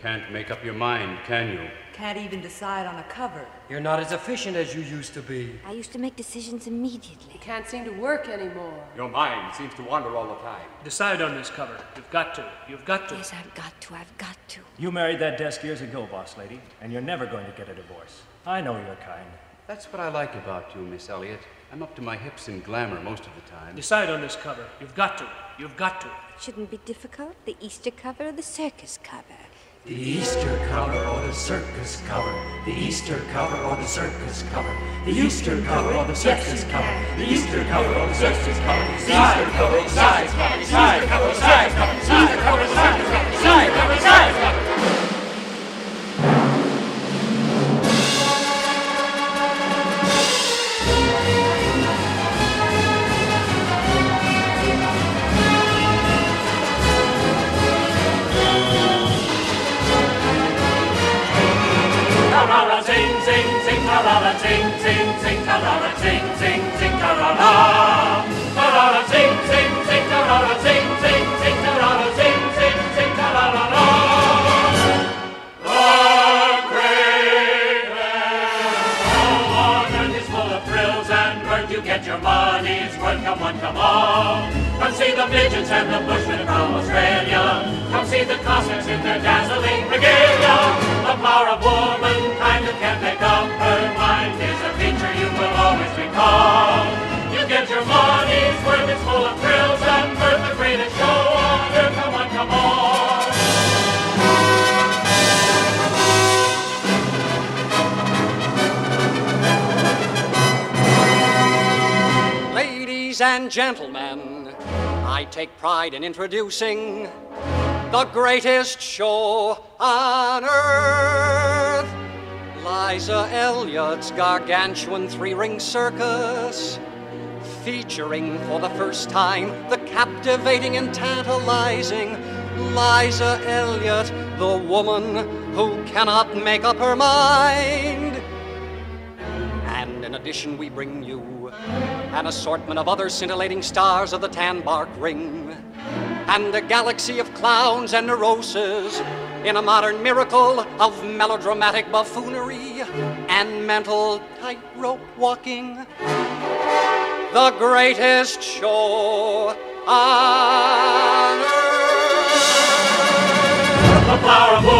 Can't make up your mind, can you? Can't even decide on a cover. You're not as efficient as you used to be. I used to make decisions immediately. You can't seem to work anymore. Your mind seems to wander all the time. Decide on this cover. You've got to. You've got to. Yes, I've got to. I've got to. You married that desk years ago, boss lady, and you're never going to get a divorce. I know your kind. That's what I like about you, Miss Elliott. I'm up to my hips in glamour most of the time. Decide on this cover. You've got to. You've got to. It shouldn't be difficult. The Easter cover or the circus cover. The Easter cover or the circus cover. The Easter cover or the circus cover. The Easter cover or the circus cover. The Easter cover or the circus cover. The Easter cover, side cover, side zing, zing, ta-ra-ra. Ta-ra-ra, zing, zing, zing, ta-ra-ra, zing, zing, zing, ta-ra-ra, zing, zing, zing, ta-ra-ra-ra. The greatest award is full of thrills and mirth. You get your money's worth. Come on, come on. Come see the midgets and the bushmen from Australia. Come see the Cossacks in their dazzling regalia. The power of womankind Ladies and gentlemen, I take pride in introducing the greatest show on earth. Liza Elliott's gargantuan three ring circus, featuring for the first time the captivating and tantalizing Liza Elliott, the woman who cannot make up her mind. In addition, we bring you an assortment of other scintillating stars of the tan bark ring, and a galaxy of clowns and neuroses in a modern miracle of melodramatic buffoonery and mental tightrope walking. The greatest show on earth. The woman